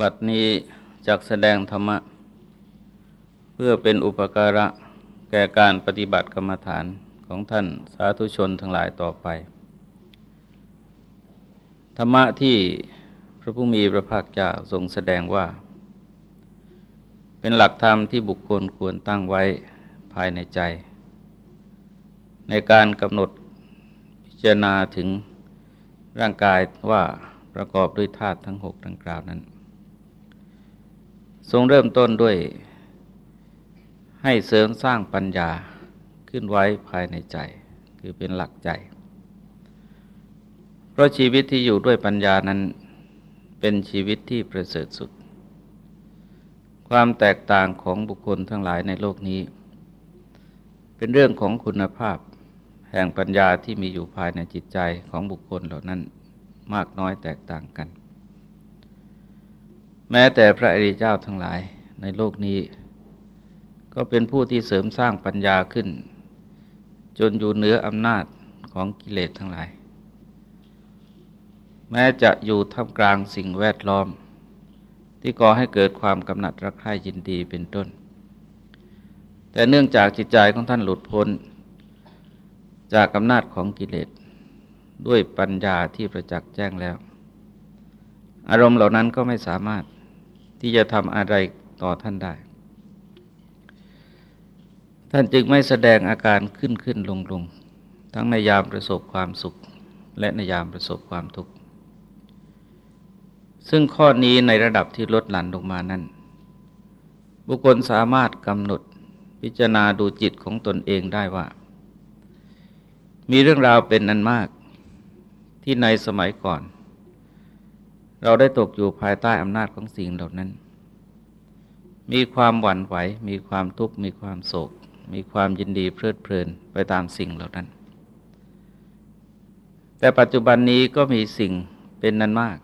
บัดนี้จักแสดงธรรมะ เพื่อเป็นอุปการะแก่การปฏิบัติกรรมฐานของท่านสาธุชนทั้งหลายต่อไป ธรรมะที่พระผู้มีพระภาคเจ้าทรงแสดงว่า เป็นหลักธรรมที่บุคคลควรตั้งไว้ภายในใจ ในการกำหนดพิจารณาถึงร่างกายว่าประกอบด้วยธาตุทั้งหกดังกล่าวนั้น ทรงเริ่มต้นด้วย ให้เสริมสร้างปัญญาขึ้นไว้ภายในใจ คือเป็นหลักใจ เพราะชีวิตที่อยู่ด้วยปัญญานั้นเป็นชีวิตที่ประเสริฐสุด ความแตกต่างของบุคคลทั้งหลายในโลกนี้ เป็นเรื่องของคุณภาพ แห่งปัญญาที่มีอยู่ภายในจิตใจของบุคคลเหล่านั้นมากน้อยแตกต่างกัน แม้แต่พระอริยเจ้าทั้งหลายในโลกนี้ ก็เป็นผู้ที่เสริมสร้างปัญญาขึ้น จนอยู่เหนืออำนาจของกิเลสทั้งหลาย แม้จะอยู่ท่ามกลางสิ่งแวดล้อม ที่ก่อให้เกิดความกำหนัดรักใคร่ยินดีเป็นต้น แต่เนื่องจากจิตใจของท่านหลุดพ้น จากอำนาจของกิเลสด้วยปัญญาที่ประจักษ์แจ้งแล้ว อารมณ์เหล่านั้นก็ไม่สามารถ ที่จะทำอะไรต่อท่านได้ ท่านจึงไม่แสดงอาการขึ้นขึ้นลงลงทั้งในยามประสบความสุข และในยามประสบความทุกข์ ซึ่งข้อนี้ในระดับที่ลดหลั่นลงมานั้น บุคคลสามารถกำหนดพิจารณาดูจิตของตนเองได้ว่า มีเรื่องราวเป็นอันมากที่ในสมัยก่อน เราได้ตกอยู่ภายใต้อำนาจของสิ่งเหล่านั้น มีความหวั่นไหว มีความทุกข์ มีความโศก มีความยินดีเพลิดเพลินไปตามสิ่งเหล่านั้น แต่ปัจจุบันนี้ก็มีสิ่งเป็นนั้นมาก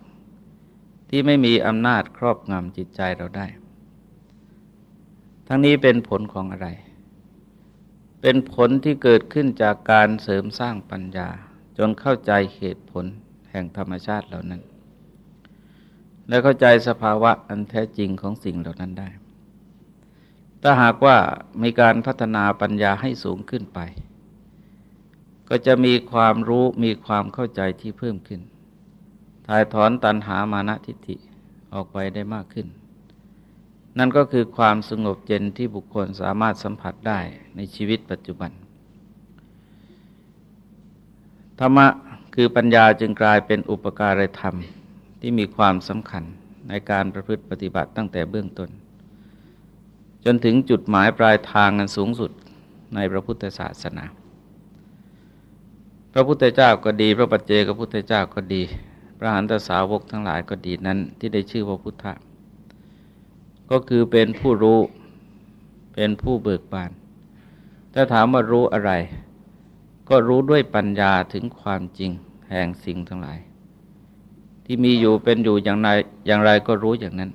ที่ไม่มีอำนาจครอบงำจิตใจเราได้ ทั้งนี้เป็นผลของอะไร เป็นผลที่เกิดขึ้นจากการเสริมสร้างปัญญา จนเข้าใจเหตุผลแห่งธรรมชาติเหล่านั้น และเข้าใจสภาวะอันแท้จริงของสิ่งเหล่านั้นได้ ถ้าหากว่ามีการพัฒนาปัญญาให้สูงขึ้นไป ก็จะมีความรู้มีความเข้าใจที่เพิ่มขึ้น ถ่ายถอนตันหามานะทิฏฐิออกไปได้มากขึ้น นั่นก็คือความสงบเย็นที่บุคคลสามารถสัมผัสได้ในชีวิตปัจจุบัน ธรรมะคือปัญญาจึงกลายเป็นอุปการธรรม ที่มีความสำคัญในการประพฤติปฏิบัติตั้งแต่เบื้องต้น จนถึงจุดหมายปลายทางอันสูงสุดในพระพุทธศาสนา พระพุทธเจ้าก็ดี พระปัจเจกพุทธเจ้าก็ดี พระหันตสาวกทั้งหลายก็ดีนั้นที่ได้ชื่อว่าพุทธะก็คือเป็นผู้รู้เป็นผู้เบิกบานถ้าถามว่ารู้อะไร ก็รู้ด้วยปัญญาถึงความจริงแห่งสิ่งทั้งหลาย ที่มีอยู่เป็นอยู่อย่างไรอย่างไรก็รู้อย่างนั้น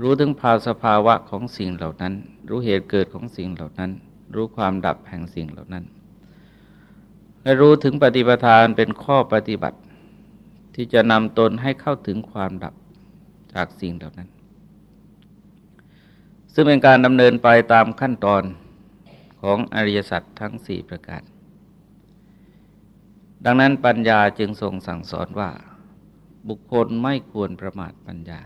รู้ถึงภาสภาวะของสิ่งเหล่านั้น รู้เหตุเกิดของสิ่งเหล่านั้น รู้ความดับแห่งสิ่งเหล่านั้น และรู้ถึงปฏิปทานเป็นข้อปฏิบัติ ที่จะนำตนให้เข้าถึงความดับจากสิ่งเหล่านั้น ซึ่งเป็นการดำเนินไปตามขั้นตอนของอริยสัจทั้งสี่ประการ ดังนั้นปัญญาจึงทรงสั่งสอนว่า บุคคลไม่ควรประมาทปัญญา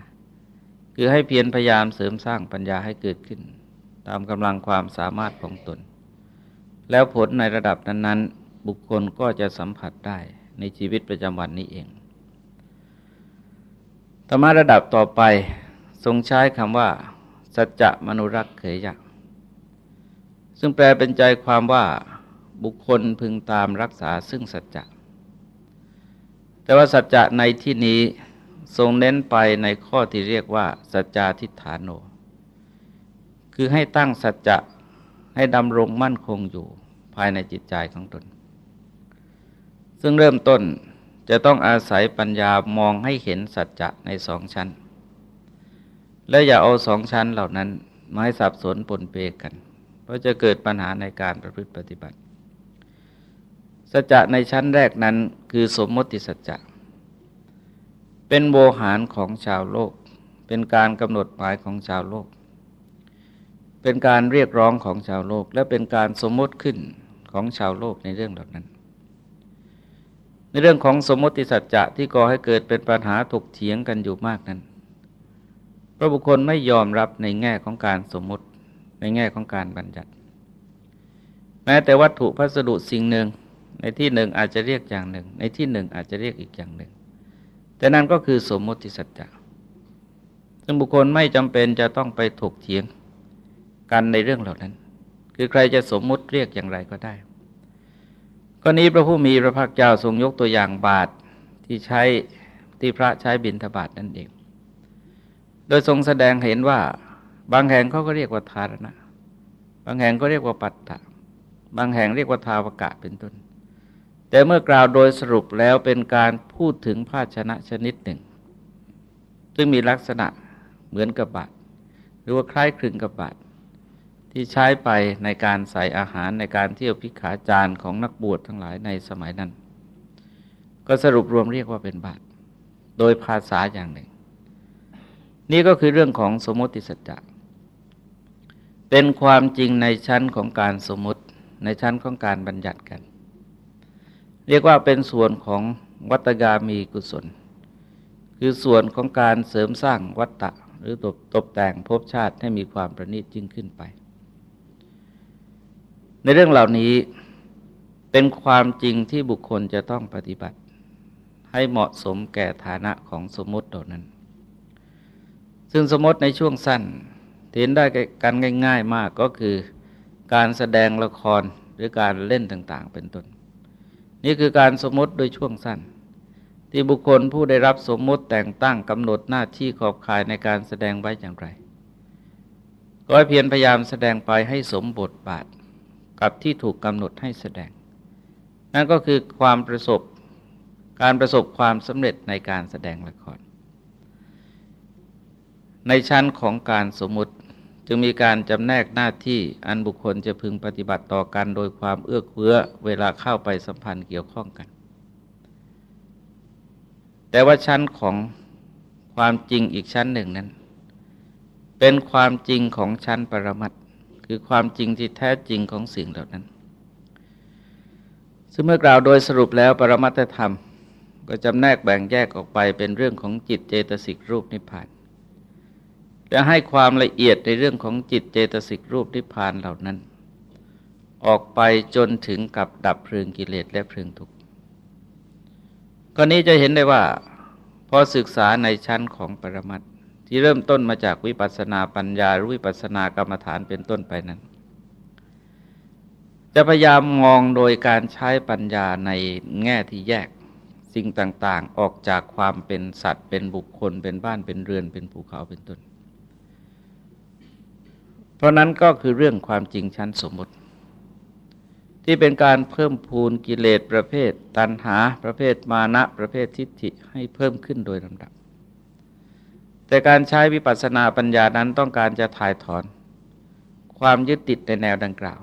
คือให้เพียรพยายามเสริมสร้างปัญญาให้เกิดขึ้น ตามกำลังความสามารถของตน แล้วผลในระดับนั้น ๆ บุคคลก็จะสัมผัสได้ในชีวิตประจำวันนี้เองธรรมะระดับต่อไปทรงใช้คำว่า สัจจะมนุรักษ์เขยยักซึ่งแปลเป็นใจความว่าบุคคลพึงตามรักษาซึ่งสัจจะ แต่ว่าสัจจะในที่นี้ทรงเน้นไปในข้อที่เรียกว่า สัจจาทิฏฐานโน คือให้ตั้งสัจจะให้ดำรงมั่นคงอยู่ภายในจิตใจของตน ซึ่งเริ่มต้นจะต้องอาศัยปัญญามองให้เห็นสัจจะในสองชั้น และอย่าเอาสองชั้นเหล่านั้นมาให้สับสนปนเปกัน เพราะจะเกิดปัญหาในการประพฤติปฏิบัติ สัจจะในชั้นแรกนั้นคือสมมติสัจจะเป็นโวหารของชาวโลก เป็นการกำหนดหมายของชาวโลก เป็นการเรียกร้องของชาวโลก และเป็นการสมมติขึ้นของชาวโลกในเรื่องเหล่านั้น ในเรื่องของสมมติสัจจะที่ก่อให้เกิดเป็นปัญหาถกเถียงกันอยู่มากนั้นพระบุคคลไม่ยอมรับในแง่ของการสมมติในแง่ของการบัญญัติ แม้แต่วัตถุพัสดุสิ่งหนึ่ง ในที่หนึ่งอาจจะเรียกอย่างหนึ่ง ในที่หนึ่งอาจจะเรียกอีกอย่างหนึ่ง แต่นั่นก็คือสมมติสัจจะซึ่งบุคคลไม่จำเป็นจะต้องไปถกเถียงกันในเรื่องเหล่านั้น คือใครจะสมมุติเรียกอย่างไรก็ได้ก็นี้พระผู้มีพระภาคเจ้าทรงยกตัวอย่างบาทที่ใช้ที่พระใช้บิณฑบาตนั่นเอง โดยทรงแสดงเห็นว่า บางแห่งเขาก็เรียกว่าทารณะ บางแห่งก็เรียกว่าปัตตะ บางแห่งเรียกว่าทาวกะเป็นต้น แต่เมื่อกล่าวโดยสรุปแล้วเป็นการพูดถึงภาชนะชนิดหนึ่ง ซึ่งมีลักษณะเหมือนกับบาตรหรือว่าคล้ายคลึงกับบาตรที่ใช้ไปในการใส่อาหารในการเที่ยวพิขาจารของนักบวชทั้งหลายในสมัยนั้น ก็สรุปรวมเรียกว่าเป็นบาตรโดยภาษาอย่างหนึ่ง นี่ก็คือเรื่องของสมมติสัจจะเป็นความจริงในชั้นของการสมมติในชั้นของการบัญญัติกัน เรียกว่าเป็นส่วนของวัตกามีกุศล คือส่วนของการเสริมสร้างวัตตะ หรือตบตบแต่งภพชาติให้มีความประณีตยิ่งขึ้นไป ในเรื่องเหล่านี้เป็นความจริงที่บุคคลจะต้องปฏิบัติ ให้เหมาะสมแก่ฐานะของสมมติเหล่านั้น ซึ่งสมมติในช่วงสั้นเห็นได้กันง่าย ๆมากก็คือการแสดงละครหรือการเล่นต่าง ๆ เป็นต้น นี่คือการสมมติโดยช่วงสั้น ที่บุคคลผู้ได้รับสมมติแต่งตั้งกำหนดหน้าที่ขอบข่ายในการแสดงไว้อย่างไร ก็เพียรพยายามแสดงไปให้สมบทบาทกับที่ถูกกำหนดให้แสดง นั่นก็คือความประสบการประสบความสำเร็จในการแสดงละคร ในชั้นของการสมมติ จึงมีการจำแนกหน้าที่อันบุคคลจะพึงปฏิบัติต่อกันโดยความเอื้อเฟื้อเวลาเข้าไปสัมพันธ์เกี่ยวข้องกัน แต่ว่าชั้นของความจริงอีกชั้นหนึ่งนั้น เป็นความจริงของชั้นปรมัตคือความจริงที่แท้จริงของสิ่งเหล่านั้น ซึ่งเมื่อกล่าวโดยสรุปแล้วปรมัตธรรม ก็จำแนกแบ่งแยกออกไปเป็นเรื่องของจิตเจตสิกรูปนิพพาน จะให้ความละเอียดในเรื่องของจิตเจตสิกรูปนิพพานเหล่านั้น ออกไปจนถึงกับดับเพลิงกิเลสและเพลิงทุกข์กรณีจะเห็นได้ว่า พอศึกษาในชั้นของปรมัตที่เริ่มต้นมาจากวิปัสสนาปัญญาหรือวิปัสสนากรรมฐานเป็นต้นไปนั้น จะพยายามมองโดยการใช้ปัญญาในแง่ที่แยกสิ่งต่างๆ ออกจากความเป็นสัตว์ เป็นบุคคลเป็นบ้านเป็นเรือนเป็นภูเขาเป็นต้น ราะนั้นก็คือเรื่องความจริงชั้นสมมติ ที่เป็นการเพิ่มพูนกิเลสประเภท ตัณหาประเภทมานะประเภททิฏฐิให้เพิ่มขึ้นโดยลำดับ แต่การใช้วิปัสสนาปัญญานั้นต้องการจะถ่ายถอน ความยึดติดในแนวดังกล่าว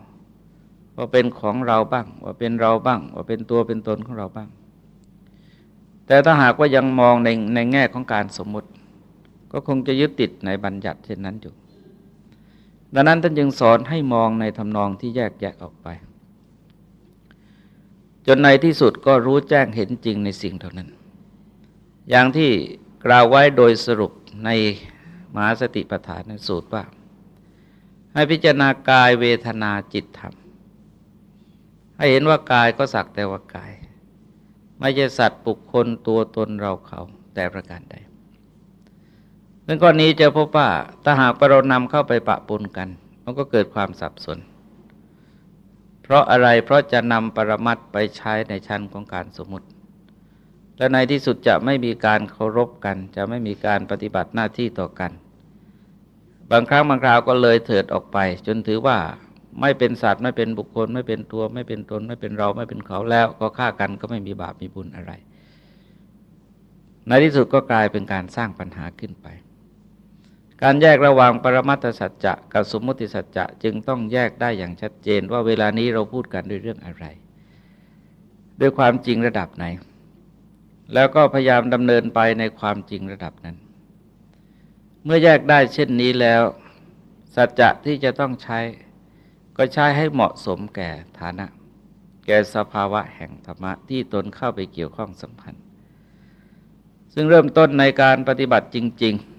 ว่าเป็นของเราบ้าง ว่าเป็นเราบ้าง ว่าเป็นตัวเป็นตนของเราบ้าง แต่ถ้าหากว่ายังมองในในแง่ของการสมมติ ก็คงจะยึดติดในบัญญัติเช่นนั้นอยู่ ดังนั้นท่านจึงสอนให้มองในทำนองที่แยกแยะออกไป จนในที่สุดก็รู้แจ้งเห็นจริงในสิ่งเท่านั้น อย่างที่กล่าวไว้โดยสรุปในมหาสติปัฏฐานในสูตรว่า ให้พิจารณากายเวทนาจิตธรรม ให้เห็นว่ากายก็สักแต่ว่ากาย ไม่ใช่สัตว์ปุคคลตัวตนเราเขาแต่ประการใด ซึ่งก้อนนี้จะพบว่าถ้าหากเรานำเข้าไปปะปนกัน มันก็เกิดความสับสน เพราะอะไรเพราะจะนำปรมัตไปใช้ในชั้นของการสมมติ และในที่สุดจะไม่มีการเคารพกัน จะไม่มีการปฏิบัติหน้าที่ต่อกัน บางครั้งบางคราวก็เลยเถิดออกไป จนถือว่าไม่เป็นสัตว์ไม่เป็นบุคคล ไม่เป็นตัว ไม่เป็นตน ไม่เป็นเราไม่เป็นเขาแล้ว ก็ฆ่ากันก็ไม่มีบาปมีบุญอะไร ในที่สุดก็กลายเป็นการสร้างปัญหาขึ้นไป การแยกระหว่างปรมัตถสัจจะกับสมมติสัจจะจึงต้องแยกได้อย่างชัดเจนว่าเวลานี้เราพูดกันด้วยเรื่องอะไร ด้วยความจริงระดับไหน แล้วก็พยายามดำเนินไปในความจริงระดับนั้น เมื่อแยกได้เช่นนี้แล้ว สัจจะที่จะต้องใช้ ก็ใช้ให้เหมาะสมแก่ฐานะ แก่สภาวะแห่งธรรมะที่ตนเข้าไปเกี่ยวข้องสัมพันธ์ ซึ่งเริ่มต้นในการปฏิบัติจริง ๆ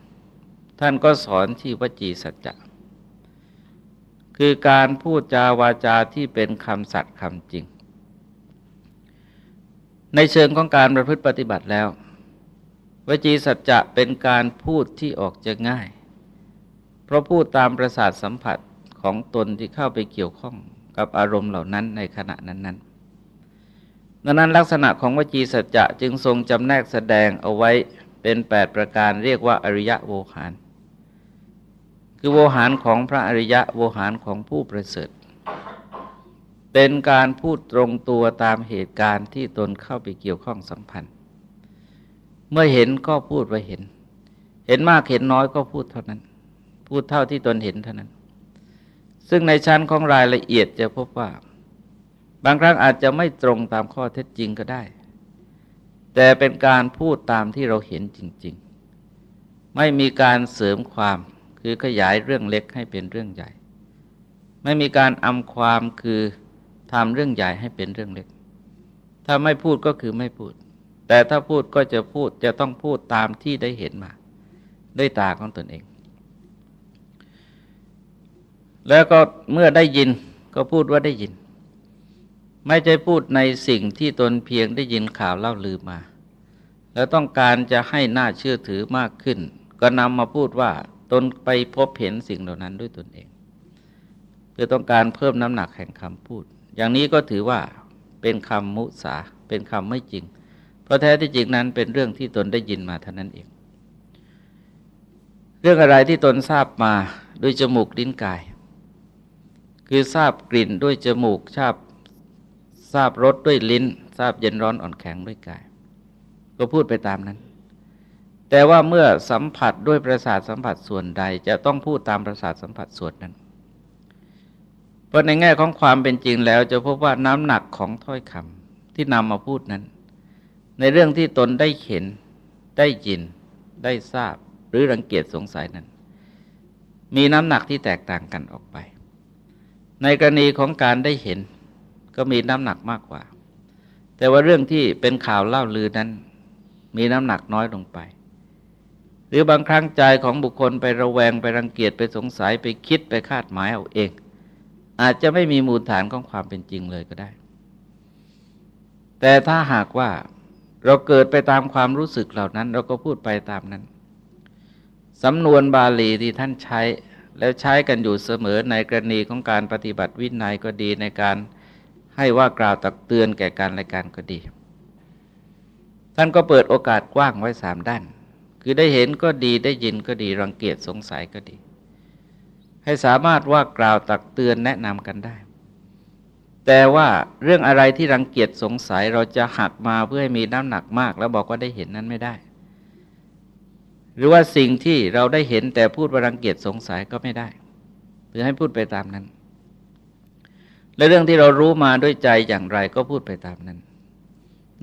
ท่านก็สอนที่วจีสัจจะคือการพูดจาวาจาที่เป็นคำสัตย์คำจริง ในเชิงของการประพฤติปฏิบัติแล้ว วจีสัจจะเป็นการพูดที่ออกจะง่าย เพราะพูดตามประสาทสัมผัสของตนที่เข้าไปเกี่ยวข้องกับอารมณ์เหล่านั้นในขณะนั้นๆดังนั้นลักษณะของวจีสัจจะจึงทรงจำแนกแสดงเอาไว้เป็น 8 ประการเรียกว่าอริยะโวหาร คือโวหารของพระอริยะ โวหารของผู้ประเสริฐ เป็นการพูดตรงตัวตามเหตุการณ์ที่ตนเข้าไปเกี่ยวข้องสัมพันธ์ เมื่อเห็นก็พูดว่าเห็น เห็นมากเห็นน้อยก็พูดเท่านั้น พูดเท่าที่ตนเห็นเท่านั้น ซึ่งในชั้นของรายละเอียดจะพบว่า บางครั้งอาจจะไม่ตรงตามข้อเท็จจริงก็ได้ แต่เป็นการพูดตามที่เราเห็นจริง ๆ ไม่มีการเสริมความ คือขยายเรื่องเล็กให้เป็นเรื่องใหญ่ ไม่มีการอำความคือทำเรื่องใหญ่ให้เป็นเรื่องเล็ก ถ้าไม่พูดก็คือไม่พูด แต่ถ้าพูดก็จะพูดจะต้องพูดตามที่ได้เห็นมา ด้วยตาของตนเอง แล้วก็เมื่อได้ยินก็พูดว่าได้ยิน ไม่ใช่พูดในสิ่งที่ตนเพียงได้ยินข่าวเล่าลือมา แล้วต้องการจะให้น่าเชื่อถือมากขึ้น ก็นำมาพูดว่า ตนไปพบเห็นสิ่งเหล่านั้นด้วยตนเองเพื่อต้องการเพิ่มน้ำหนักแห่งคำพูด อย่างนี้ก็ถือว่าเป็นคำมุสาเป็นคำไม่จริง เพราะแท้ที่จริงนั้นเป็นเรื่องที่ตนได้ยินมาเท่านั้นเอง เรื่องอะไรที่ตนทราบมาด้วยจมูกลิ้นกาย คือทราบกลิ่นด้วยจมูกทราบทราบรสด้วยลิ้น ทราบเย็นร้อนอ่อนแข็งด้วยกาย ก็พูดไปตามนั้น แต่ว่าเมื่อสัมผัสด้วยประสาทสัมผัสส่วนใด จะต้องพูดตามประสาทสัมผัสส่วนนั้น เพราะในแง่ของความเป็นจริงแล้วจะพบว่าน้ำหนักของถ้อยคำที่นำมาพูดนั้น ในเรื่องที่ตนได้เห็น ได้ยิน ได้ทราบ หรือรังเกียจสงสัยนั้น มีน้ำหนักที่แตกต่างกันออกไป ในกรณีของการได้เห็น ก็มีน้ำหนักมากกว่า แต่ว่าเรื่องที่เป็นข่าวเล่าลือนั้น มีน้ำหนักน้อยลงไป หรือบางครั้งใจของบุคคลไประแวงไปรังเกียจไปสงสัยไปคิดไปคาดหมายเอาเอง อาจจะไม่มีมูลฐานของความเป็นจริงเลยก็ได้ แต่ถ้าหากว่าเราเกิดไปตามความรู้สึกเหล่านั้น เราก็พูดไปตามนั้นสำนวนบาลีที่ท่านใช้ แล้วใช้กันอยู่เสมอในกรณีของการปฏิบัติวินัยก็ดีในการให้ว่ากล่าวตักเตือนแก่การรายการก็ดี ท่านก็เปิดโอกาสกว้างไว้สามด้าน คือได้เห็นก็ดีได้ยินก็ดีรังเกียจสงสัยก็ดี ให้สามารถว่ากล่าวตักเตือนแนะนำกันได้ แต่ว่าเรื่องอะไรที่รังเกียจสงสัยเราจะหักมาเพื่อให้มีน้ำหนักมาก แล้วบอกว่าได้เห็นนั้นไม่ได้ หรือว่าสิ่งที่เราได้เห็นแต่พูดว่ารังเกียจสงสัยก็ไม่ได้ หรือให้พูดไปตามนั้น และเรื่องที่เรารู้มาด้วยใจอย่างไรก็พูดไปตามนั้น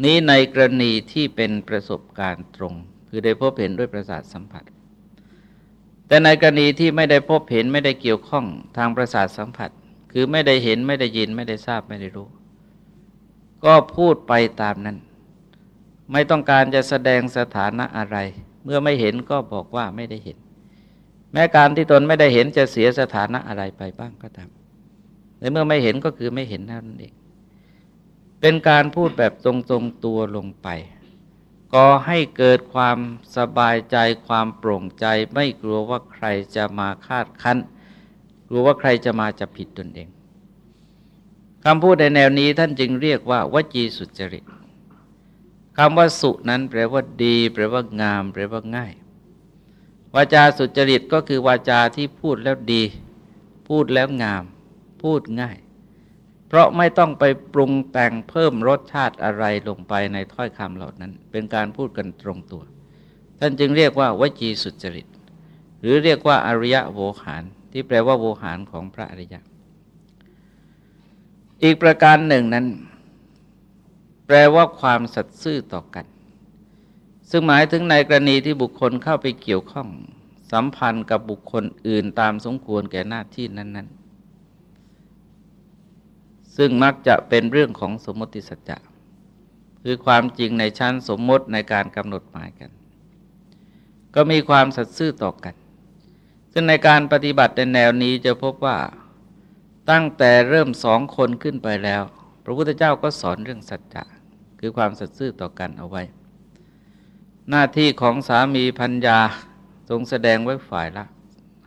นี้ในกรณีที่เป็นประสบการณ์ตรง คือได้พบเห็นด้วยประสาทสัมผัส แต่ในกรณีที่ไม่ได้พบเห็นไม่ได้เกี่ยวข้องทางประสาทสัมผัส คือไม่ได้เห็นไม่ได้ยินไม่ได้ทราบไม่ได้รู้ ก็พูดไปตามนั้น ไม่ต้องการจะแสดงสถานะอะไร เมื่อไม่เห็นก็บอกว่าไม่ได้เห็น แม้การที่ตนไม่ได้เห็นจะเสียสถานะอะไรไปบ้างก็ตามแต่เมื่อไม่เห็นก็คือไม่เห็นนั่นเองเป็นการพูดแบบตรงๆตัวลงไป ก็ให้เกิดความสบายใจความโปร่งใจ ไม่กลัวว่าใครจะมาคาดคั้นกลัวว่าใครจะมาจะผิดตนเองคำพูดในแนวนี้ท่านจึงเรียกว่าวจีสุจริตคำว่าสุนั้นแปลว่าดี แปลว่างาม แปลว่าง่าย วาจาสุจริตก็คือวาจาที่พูดแล้วดี พูดแล้วงาม พูดง่าย เพราะไม่ต้องไปปรุงแต่งเพิ่มรสชาติอะไรลงไปในถ้อยคำเหล่านั้น เป็นการพูดกันตรงตัว ท่านจึงเรียกว่าวจีสุจริต หรือเรียกว่าอริยะโวหาร ที่แปลว่าโวหารของพระอริยะ อีกประการหนึ่งนั้น แปลว่าความสัตย์ซื่อต่อกัน ซึ่งหมายถึงในกรณีที่บุคคลเข้าไปเกี่ยวข้อง สัมพันธ์กับบุคคลอื่นตามสมควรแก่หน้าที่นั้นๆ ซึ่งมักจะเป็นเรื่องของสมมติสัจจะคือความจริงในชั้นสมมติในการกำหนดหมายกัน ก็มีความสัตย์ซื่อต่อกัน ซึ่งในการปฏิบัติในแนวนี้จะพบว่าตั้งแต่เริ่มสองคนขึ้นไปแล้ว พระพุทธเจ้าก็สอนเรื่องสัจจะคือความสัตย์ซื่อต่อกันเอาไว้ หน้าที่ของสามีพัญญาทรงแสดงไว้ฝ่ายละ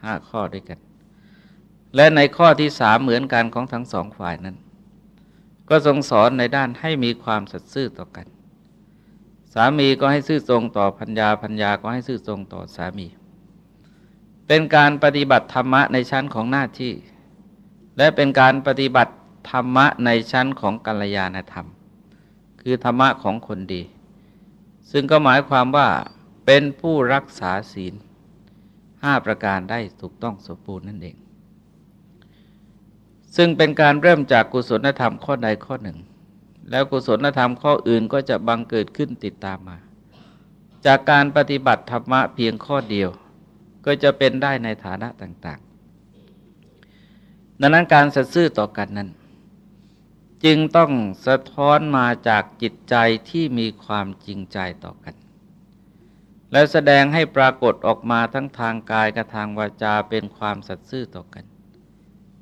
ห้าข้อด้วยกัน และในข้อที่สามเหมือนกันของทั้งสองฝ่ายนั้น ก็ทรงสอนในด้านให้มีความสัตย์ซื่อต่อกัน สามีก็ให้ซื่อตรงต่อพัญญาพัญญาก็ให้ซื่อตรงต่อสามี เป็นการปฏิบัติธรรมะในชั้นของหน้าที่ และเป็นการปฏิบัติธรรมะในชั้นของกัลยาณธรรม คือธรรมะของคนดี ซึ่งก็หมายความว่าเป็นผู้รักษาศีลห้าประการได้ถูกต้องสมบูรณ์นั่นเอง ซึ่งเป็นการเริ่มจากกุศลธรรมข้อใดข้อหนึ่ง แล้วกุศลธรรมข้ออื่นก็จะบังเกิดขึ้นติดตามมา จากการปฏิบัติธรรมะเพียงข้อเดียว ก็จะเป็นได้ในฐานะต่างๆ ดังนั้นการสัตย์ซื่อต่อกันนั้น จึงต้องสะท้อนมาจากจิตใจที่มีความจริงใจต่อกัน และแสดงให้ปรากฏออกมาทั้งทางกายกับทางวาจาเป็นความสัตย์ซื่อต่อกัน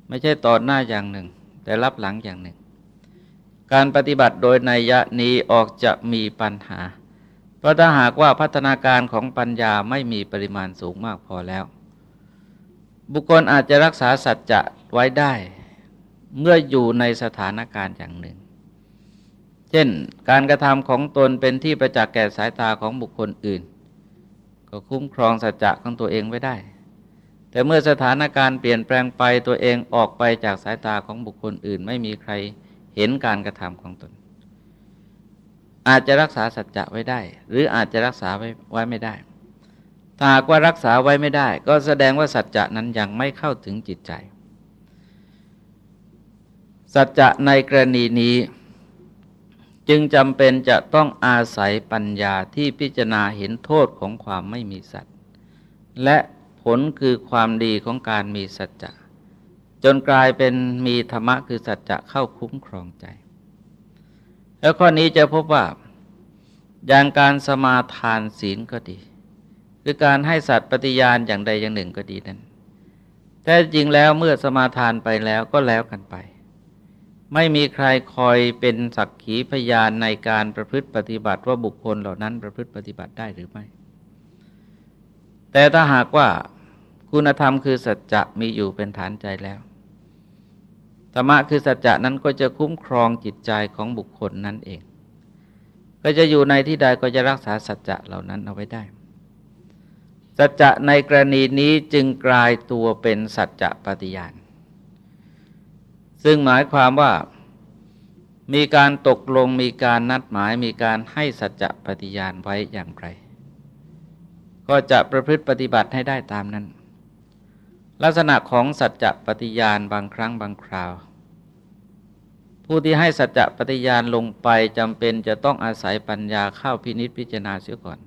ไม่ใช่ต่อหน้าอย่างหนึ่ง แต่รับหลังอย่างหนึ่ง การปฏิบัติโดยนัยยะนี้ออกจะมีปัญหา เพราะถ้าหากว่าพัฒนาการของปัญญาไม่มีปริมาณสูงมากพอแล้ว บุคคลอาจจะรักษาสัจจะไว้ได้ เมื่ออยู่ในสถานการณ์อย่างหนึ่ง เช่น การกระทำของตนเป็นที่ประจักษ์แก่สายตาของบุคคลอื่น ก็คุ้มครองสัจจะของตัวเองไว้ได้ แต่เมื่อสถานการณ์เปลี่ยนแปลงไปตัวเองออกไปจากสายตาของบุคคลอื่น ไม่มีใครเห็นการกระทำของตน อาจจะรักษาสัจจะไว้ได้ หรืออาจจะรักษาไว้ไว้ไม่ได้ ถ้าหากว่ารักษาไว้ไม่ได้ ก็แสดงว่าสัจจะนั้นยังไม่เข้าถึงจิตใจ สัจจะในกรณีนี้จึงจำเป็นจะต้องอาศัยปัญญาที่พิจารณาเห็นโทษของความไม่มีสัตว์ และ ลคือความดีของการมีสัจจะจนกลายเป็นมีธรรมะคือสัจจะเข้าคุ้มครองใจ แล้วข้อนี้จะพบว่าอย่างการสมาทานศีลก็ดี หรือการให้สัตว์ปฏิญาณอย่างใดอย่างหนึ่งก็ดีนั้นแต่จริงแล้วเมื่อสมาทานไปแล้วก็แล้วกันไป ไม่มีใครคอยเป็นสักขีพยานในการประพฤติปฏิบัติว่าบุคคลเหล่านั้นประพฤติปฏิบัติได้หรือไม่ แต่ถ้าหากว่า คุณธรรมคือสัจจะมีอยู่เป็นฐานใจแล้วธรรมะคือสัจจะนั้นก็จะคุ้มครองจิตใจของบุคคลนั้นเอง ก็จะอยู่ในที่ใดก็จะรักษาสัจจะเหล่านั้นเอาไว้ได้สัจจะในกรณีนี้จึงกลายตัวเป็นสัจจะปฏิญาณ ซึ่งหมายความว่ามีการตกลงมีการนัดหมายมีการให้สัจจะปฏิญาณไว้อย่างไร ก็จะประพฤติปฏิบัติให้ได้ตามนั้น ลักษณะของสัจจะปฏิญาณบางครั้งบางคราว ผู้ที่ให้สัจจะปฏิญาณลงไปจำเป็นจะต้องอาศัยปัญญาเข้าพินิษพิจารณาเสียก่อน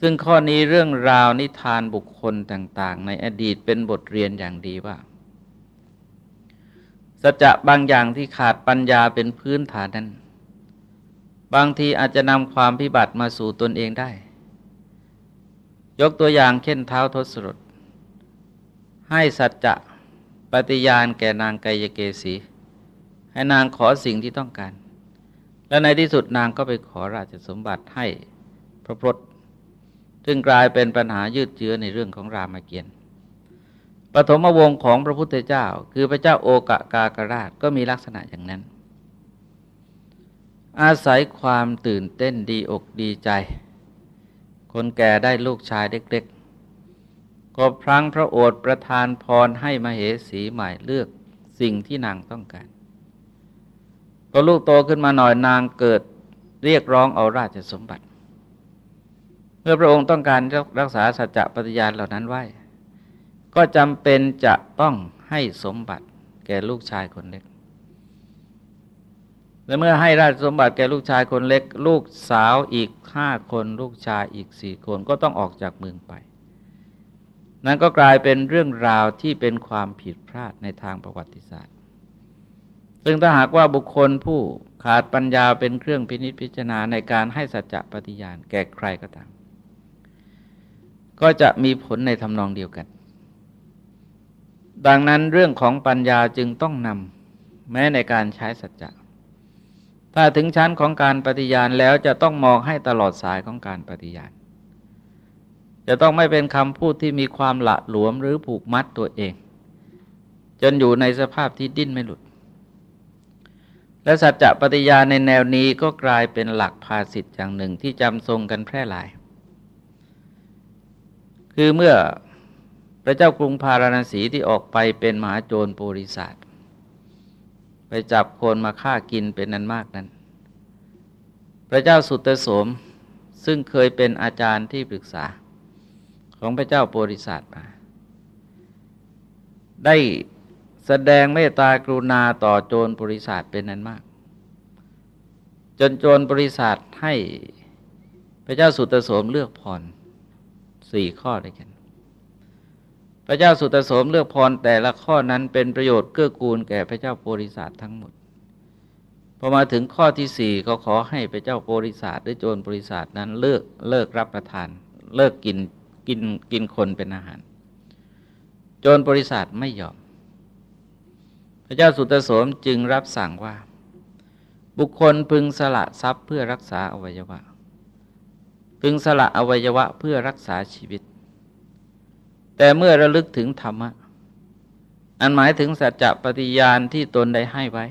ซึ่งข้อนี้เรื่องราวนิทานบุคคลต่างๆ ในอดีตเป็นบทเรียนอย่างดีว่า สัจจะบางอย่างที่ขาดปัญญาเป็นพื้นฐานนั้น บางทีอาจจะนำความพิบัติมาสู่ตนเองได้ ยกตัวอย่างเช่นเท้าทศรถ ให้สัจจะปฏิญาณแก่นางไกยเกษี ให้นางขอสิ่งที่ต้องการ และในที่สุดนางก็ไปขอราชสมบัติให้พระพรตซึ่งกลายเป็นปัญหายืดเยื้อในเรื่องของรามเกียรติ์ปฐมวงศ์ของพระพุทธเจ้า คือพระเจ้าโอกะกากราชก็มีลักษณะอย่างนั้น อาศัยความตื่นเต้นดีอกดีใจ คนแก่ได้ลูกชายเด็ก ก็พลังพระโอษฐ์ประทานพรให้มเหสีใหม่เลือกสิ่งที่นางต้องการพอลูกโตขึ้นมาหน่อยนางเกิดเรียกร้องเอาราชสมบัติ เมื่อพระองค์ต้องการรักษาสัจจะปฏิญาณเหล่านั้นไว้ ก็จำเป็นจะต้องให้สมบัติแก่ลูกชายคนเล็ก และเมื่อให้ราชสมบัติแก่ลูกชายคนเล็ก ลูกสาวอีกห้าคน ลูกชายอีกสี่คนก็ต้องออกจากเมืองไป นั้นก็กลายเป็นเรื่องราวที่เป็นความผิดพลาดในทางประวัติศาสตร์ ซึ่งถ้าหากว่าบุคคลผู้ขาดปัญญาเป็นเครื่องพินิจพิจารณาในการให้สัจจะปฏิญาณแก่ใครก็ตาม ก็จะมีผลในทำนองเดียวกัน ดังนั้นเรื่องของปัญญาจึงต้องนำแม้ในการใช้สัจจะ ถ้าถึงชั้นของการปฏิญาณแล้วจะต้องมองให้ตลอดสายของการปฏิญาณ จะต้องไม่เป็นคำพูดที่มีความหละหลวมหรือผูกมัดตัวเอง จนอยู่ในสภาพที่ดิ้นไม่หลุด และสัจจะปฏิญาณในแนวนี้ก็กลายเป็นหลักภาสิทธิ์อย่างหนึ่งที่จำทรงกันแพร่หลาย คือเมื่อพระเจ้ากรุงพาราณสีที่ออกไปเป็นมหาโจรปุริศาสไปจับคนมาฆ่ากินเป็นนันมากนั้น พระเจ้าสุตโสมซึ่งเคยเป็นอาจารย์ที่ปรึกษา ของพระเจ้าโพธิสัตว์มา ได้แสดงเมตตากรุณาต่อโจรบริษัทเป็นนั้นมาก จนโจรบริษัทให้พระเจ้าสุตโสมเลือกพรสี่ข้อด้วยกัน พระเจ้าสุตโสมเลือกพรแต่ละข้อนั้นเป็นประโยชน์เกื้อกูลแก่พระเจ้าโพธิสัตว์ทั้งหมดพอมาถึงข้อที่สี่ก็ขอให้พระเจ้าโพธิสัตว์หรือโจรบริษัทนั้นเลิกเลิกรับประทาน เลิกกิน กินกินคนเป็นอาหาร โจรบริษัทไม่ยอม พระเจ้าสุตโสมจึงรับสั่งว่า บุคคลพึงสละทรัพย์เพื่อรักษาอวัยวะ พึงสละอวัยวะเพื่อรักษาชีวิต แต่เมื่อระลึกถึงธรรมะ อันหมายถึงสัจจะปฏิญาณที่ตนได้ให้ไว้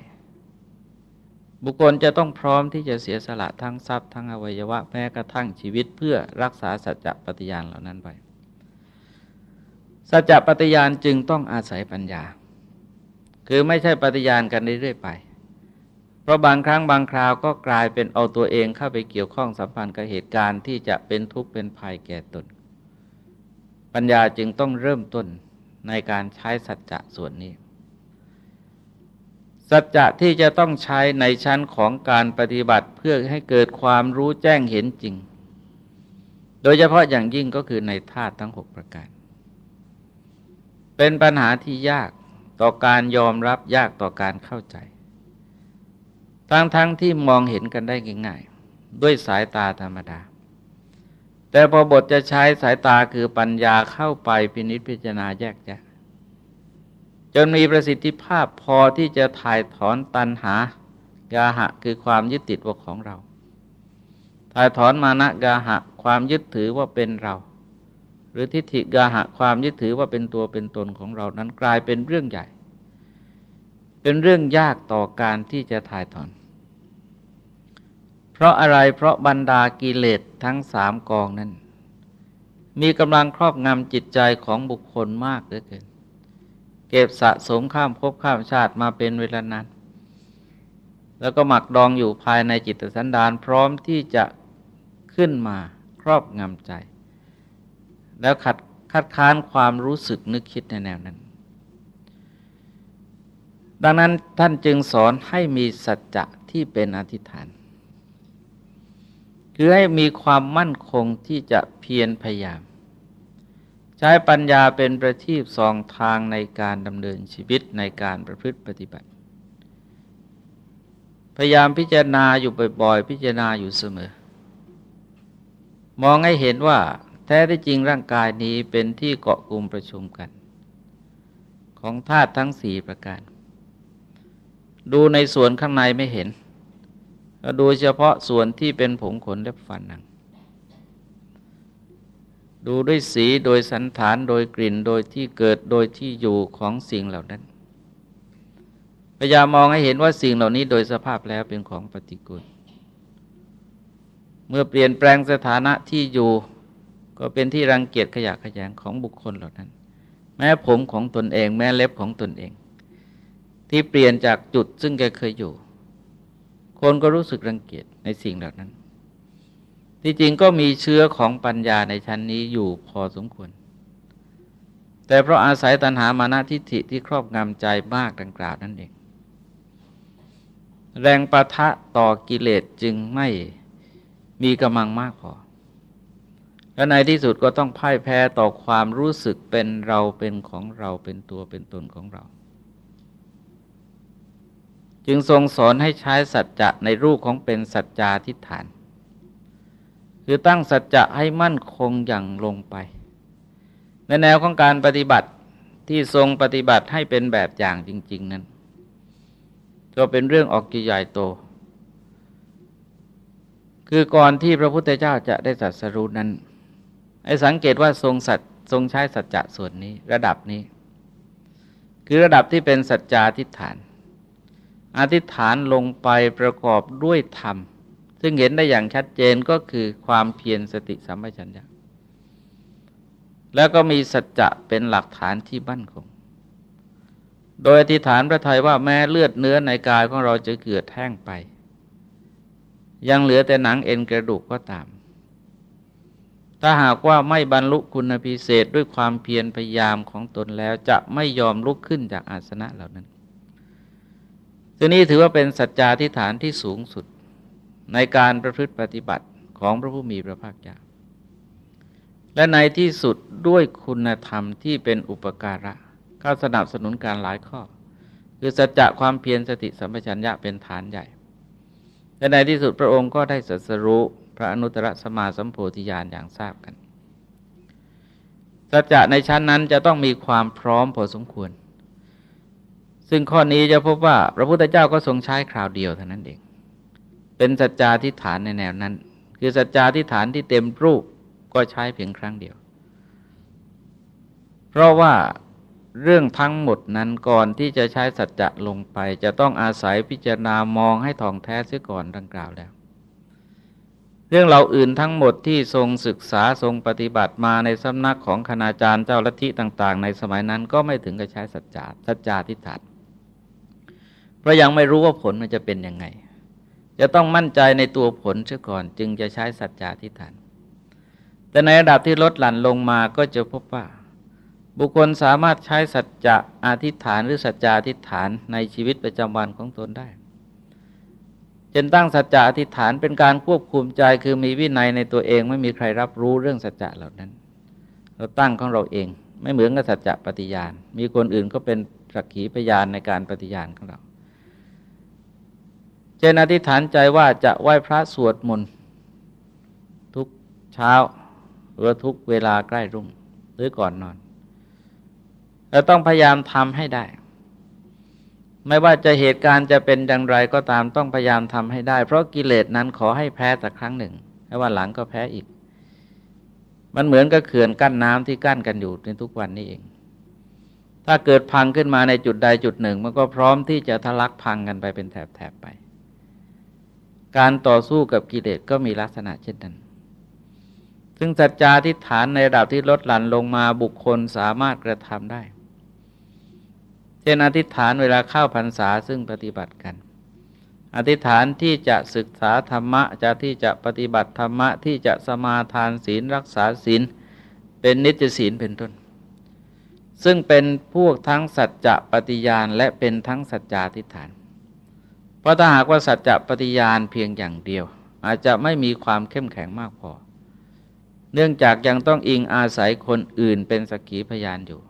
บุคคลจะต้องพร้อมที่จะเสียสละทั้งทรัพย์ทั้งอวัยวะแม้กระทั่งชีวิตเพื่อรักษาสัจจะปฏิญาณเหล่านั้นไว้สัจจะปฏิญาณจึงต้องอาศัยปัญญา คือไม่ใช่ปฏิญาณกันเรื่อยๆไป เพราะบางครั้งบางคราวก็กลายเป็นเอาตัวเองเข้าไปเกี่ยวข้องสัมพันธ์กับเหตุการณ์ที่จะเป็นทุกข์เป็นภัยแก่ตน ปัญญาจึงต้องเริ่มต้นในการใช้สัจจะส่วนนี้ สัจจะที่จะต้องใช้ในชั้นของการปฏิบัติเพื่อให้เกิดความรู้แจ้งเห็นจริง โดยเฉพาะอย่างยิ่งก็คือในธาตุทั้งหกประการ เป็นปัญหาที่ยากต่อการยอมรับยากต่อการเข้าใจ ทั้งทั้งที่มองเห็นกันได้ง่ายๆ ด้วยสายตาธรรมดา แต่พอบทจะใช้สายตาคือปัญญาเข้าไปพินิจพิจารณาแยกแยะ จนมีประสิทธิภาพพอที่จะถ่ายถอนตันหากาหะคือความยึดติดว่าของเรา ถ่ายถอนมานะกาหะความยึดถือว่าเป็นเรา หรือทิฏฐิกาหะความยึดถือว่าเป็นตัวเป็นตนของเรานั้นกลายเป็นเรื่องใหญ่ เป็นเรื่องยากต่อการที่จะถ่ายถอน เพราะอะไรเพราะบรรดากิเลสทั้งสามกองนั้น มีกำลังครอบงำจิตใจของบุคคลมากเหลือเกิน เก็บสะสมข้ามภพข้ามชาติมาเป็นเวลานานแล้วก็หมักดองอยู่ภายในจิตสันดานพร้อมที่จะขึ้นมาครอบงำใจ แล้วขัดคัดค้านความรู้สึกนึกคิดในแนวนั้น ดังนั้นท่านจึงสอนให้มีสัจจะที่เป็นอธิษฐาน คือให้มีความมั่นคงที่จะเพียรพยายาม ช้ปัญญาเป็นประทีปสองทางในการดำเนินชีวิตในการประพฤติปฏิบัติ พยายามพิจารณาอยู่บ่อยๆ พิจารณาอยู่เสมอ มองให้เห็นว่าแท้ที่จริงร่างกายนี้เป็นที่เกาะกลุ่มประชุมกัน ของธาตุทั้งสี่ประการ ดูในส่วนข้างในไม่เห็นก็ดูเฉพาะส่วนที่เป็นผมขนเล็บฟันหนัง ดูด้วยสีโดยสันฐานโดยกลิ่นโดยที่เกิดโดยที่อยู่ของสิ่งเหล่านั้นพยายามมองให้เห็นว่าสิ่งเหล่านี้โดยสภาพแล้วเป็นของปฏิกูลเมื่อเปลี่ยนแปลงสถานะที่อยู่ ก็เป็นที่รังเกียจขยะขยงของบุคคลเหล่านั้น แม้ผมของตนเอง แม้เล็บของตนเอง ที่เปลี่ยนจากจุดซึ่งแกเคยอยู่ คนก็รู้สึกรังเกียจในสิ่งเหล่านั้น ที่จริงก็มีเชื้อของปัญญาในชั้นนี้อยู่พอสมควร แต่เพราะอาศัยตัณหามานะทิฏฐิที่ครอบงำใจมากดังกล่าวนั่นเอง แรงประทะต่อกิเลสจึงไม่มีกำลังมากพอ และในที่สุดก็ต้องพ่ายแพ้ต่อความรู้สึกเป็นเราเป็นของเราเป็นตัวเป็นตนของเรา จึงทรงสอนให้ใช้สัจจะในรูปของเป็นสัจจาทิฏฐาน คือตั้งสัจจะให้มั่นคงอย่างลงไป ในแนวของการปฏิบัติที่ทรงปฏิบัติให้เป็นแบบอย่างจริง ๆ นั้น ก็เป็นเรื่องออกกิใหญ่โต คือก่อนที่พระพุทธเจ้าจะได้สัตสรุนั้นให้สังเกตว่าทรงสัตทรงใช้สัจจะส่วนนี้ระดับนี้ คือระดับที่เป็นสัจจาทิฏฐานอธิษฐานลงไปประกอบด้วยธรรม ซึ่งเห็นได้อย่างชัดเจนก็คือความเพียรสติสัมปชัญญะแล้วก็มีสัจจะเป็นหลักฐานที่บั่นคง โดยอธิษฐานพระทัยว่าแม้เลือดเนื้อในกายของเราจะเกิดแห้งไป ยังเหลือแต่หนังเอ็นกระดูกก็ตาม ถ้าหากว่าไม่บรรลุคุณพิเศษด้วยความเพียรพยายามของตนแล้วจะไม่ยอมลุกขึ้นจากอาสนะเหล่านั้นทีนี้ถือว่าเป็นสัจจาธิฐานที่สูงสุด ในการประพฤติปฏิบัติของพระผู้มีพระภาคเจ้า และในที่สุดด้วยคุณธรรมที่เป็นอุปการะเข้าสนับสนุนการหลายข้อ คือสัจจะความเพียรสติสัมปชัญญะเป็นฐานใหญ่ และในที่สุดพระองค์ก็ได้สัสรู้พระอนุตตรสมาสัมโพธิญาณอย่างทราบกันสัจจะในชั้นนั้นจะต้องมีความพร้อมพอสมควร ซึ่งข้อนี้จะพบว่าพระพุทธเจ้าก็ทรงใช้คราวเดียวเท่านั้นเอง เป็นสัจจาทิฏฐานในแนวนั้น คือสัจจาทิฏฐานที่เต็มรูปก็ใช้เพียงครั้งเดียว เพราะว่าเรื่องทั้งหมดนั้นก่อนที่จะใช้สัจจะลงไป จะต้องอาศัยพิจารณามองให้ท่องแท้เสียก่อนดังกล่าวแล้ว เรื่องเราอื่นทั้งหมดที่ทรงศึกษาทรงปฏิบัติมาในสำนักของคณาจารย์เจ้าลัทธิต่าง ๆ ในสมัยนั้นก็ไม่ถึงกับใช้สัจจะสัจจาทิฏฐานเพราะยังไม่รู้ว่าผลมันจะเป็นยังไง จะต้องมั่นใจในตัวผลเสียก่อน จึงจะใช้สัจจาทิฏฐาน แต่ในระดับที่ลดหลั่นลงมาก็จะพบว่า บุคคลสามารถใช้สัจจะอธิษฐานหรือสัจจาธิษฐานในชีวิตประจำวันของตนได้จนตั้งสัจจะอธิษฐานเป็นการควบคุมใจคือมีวินัยในตัวเองไม่มีใครรับรู้เรื่องสัจจะเหล่านั้น เราตั้งของเราเอง ไม่เหมือนกับสัจจะปฏิญาณ มีคนอื่นก็เป็นสักขีพยานในการปฏิญาณของเรา เจนอธิษฐานใจว่าจะไหว้พระสวดมนต์ทุกเช้า หรือทุกเวลาใกล้รุ่ง หรือก่อนนอนเราต้องพยายามทำให้ได้ ไม่ว่าจะเหตุการณ์จะเป็นอย่างไรก็ตามต้องพยายามทำให้ได้ เพราะกิเลสนั้นขอให้แพ้แต่ครั้งหนึ่งแล้ววันหลังก็แพ้อีก มันเหมือนกับเขื่อนกั้นน้ำที่กั้นกันอยู่ในทุกวันนี้เอง ถ้าเกิดพังขึ้นมาในจุดใดจุดหนึ่ง มันก็พร้อมที่จะทะลักพังกันไปเป็นแถบๆไป การต่อสู้กับกิเลสก็มีลักษณะเช่นนั้น ซึ่งสัจจาทิฏฐานในระดับที่ลดหลั่นลงมาบุคคลสามารถกระทำได้ เช่นอธิษฐานเวลาเข้าพรรษาซึ่งปฏิบัติกัน อธิษฐานที่จะศึกษาธรรมะจะที่จะปฏิบัติธรรมะที่จะสมาทานศีลรักษาศีลเป็นนิจศีลเป็นต้น ซึ่งเป็นพวกทั้งสัจจะปฏิญาณและเป็นทั้งสัจจาทิฏฐาน เพราะถ้าหากว่าสัจจะปฏิญาณเพียงอย่างเดียว อาจจะไม่มีความเข้มแข็งมากพอ เนื่องจากยังต้องอิงอาศัยคนอื่นเป็นสกีพยานอยู่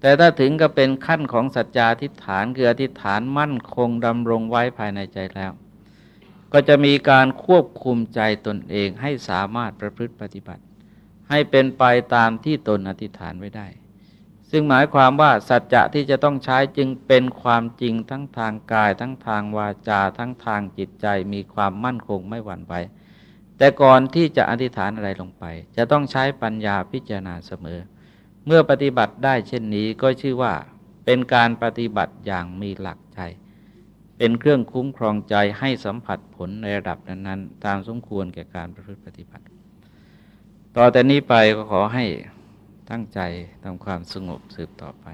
แต่ถ้าถึงก็เป็นขั้นของสัจจาทิฏฐานคืออธิษฐานมั่นคงดำรงไว้ภายในใจแล้ว ก็จะมีการควบคุมใจตนเองให้สามารถประพฤติปฏิบัติ ให้เป็นไปตามที่ตนอธิษฐานไว้ได้ ซึ่งหมายความว่าสัจจะที่จะต้องใช้จึงเป็นความจริงทั้งทางกาย ทั้งทางวาจา ทั้งทางจิตใจมีความมั่นคงไม่หวั่นไหวแต่ก่อนที่จะอธิษฐานอะไรลงไป จะต้องใช้ปัญญาพิจารณาเสมอ เมื่อปฏิบัติได้เช่นนี้ก็ชื่อว่าเป็นการปฏิบัติอย่างมีหลักใจ เป็นเครื่องคุ้มครองใจให้สัมผัสผลในระดับนั้นๆ ตามสมควรแก่การประพฤติปฏิบัติ ต่อแต่นี้ไปก็ขอให้ ตั้งใจทำความสงบสืบต่อไป